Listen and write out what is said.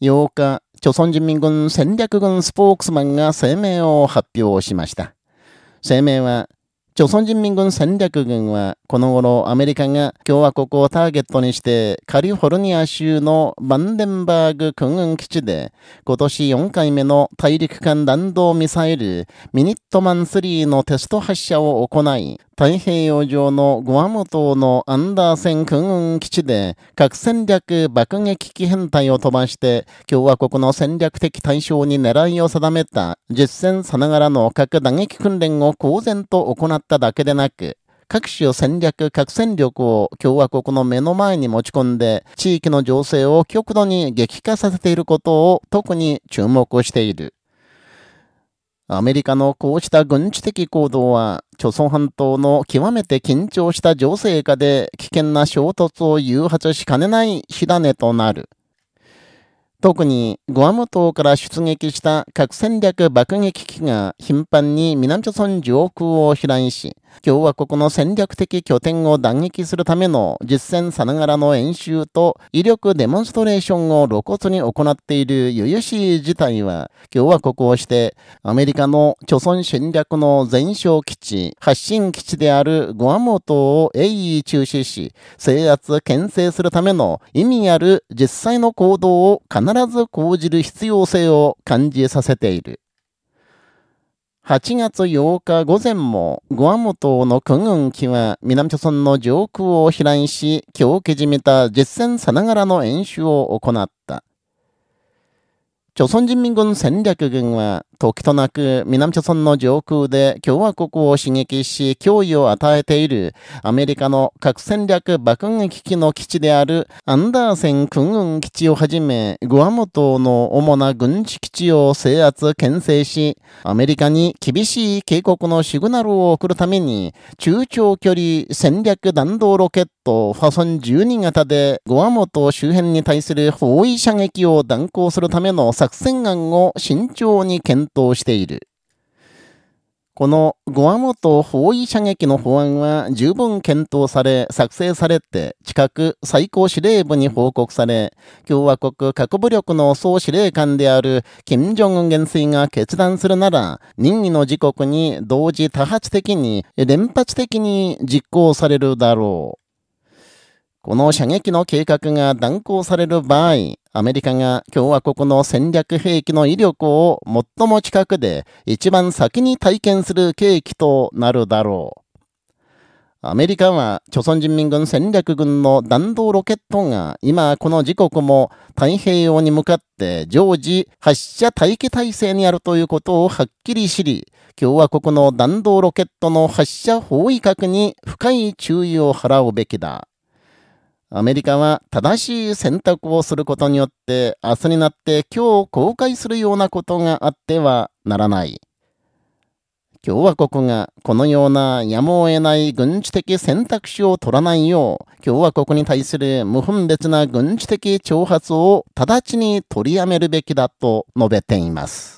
8日、朝鮮人民軍戦略軍スポークスマンが声明を発表しました。声明は、朝鮮人民軍戦略軍は、この頃アメリカが共和国をターゲットにしてカリフォルニア州のバンデンバーグ空軍基地で今年4回目の大陸間弾道ミサイルミニットマン3のテスト発射を行い、太平洋上のグアム島のアンダーセン空軍基地で核戦略爆撃機編隊を飛ばして共和国の戦略的対象に狙いを定めた実戦さながらの核打撃訓練を公然と行っただけでなく、各種戦略核戦力を共和国の目の前に持ち込んで、地域の情勢を極度に激化させていることを特に注目している。アメリカのこうした軍事的行動は、朝鮮半島の極めて緊張した情勢下で危険な衝突を誘発しかねない火種となる。特にグアム島から出撃した核戦略爆撃機が頻繁に南朝鮮上空を飛来し、共和国の戦略的拠点を打撃するための実戦さながらの演習と威力デモンストレーションを露骨に行っている由々しい事態は、共和国をしてアメリカの貯村戦略の全勝基地、発信基地であるグアム島を鋭意中止し、制圧、牽制するための意味ある実際の行動を必ず講じる必要性を感じさせている。8月8日午前も、グアム島の空軍機は南朝村の上空を飛来し、今日けじめた実戦さながらの演習を行った。朝鮮人民軍戦略軍は、時となく南朝鮮の上空で共和国を刺激し脅威を与えているアメリカの核戦略爆撃機の基地であるアンダーセン空軍基地をはじめグアム島の主な軍事基地を制圧牽制しアメリカに厳しい警告のシグナルを送るために中長距離戦略弾道ロケットファソン12型でグアム島周辺に対する包囲射撃を断行するための作戦案を慎重に検討検討している。このグアム島包囲射撃の法案は十分検討され、作成されて、近く最高司令部に報告され、共和国核武力の総司令官である金正恩元帥が決断するなら、任意の時刻に同時多発的に、連発的に実行されるだろう。この射撃の計画が断行される場合、アメリカが共和国の戦略兵器の威力を最も近くで一番先に体験する契機となるだろう。アメリカは、朝鮮人民軍戦略軍の弾道ロケットが今この時刻も太平洋に向かって常時発射待機体制にあるということをはっきり知り、共和国の弾道ロケットの発射包囲角に深い注意を払うべきだ。アメリカは正しい選択をすることによって明日になって今日公開するようなことがあってはならない。共和国がこのようなやむを得ない軍事的選択肢を取らないよう共和国に対する無分別な軍事的挑発を直ちに取りやめるべきだと述べています。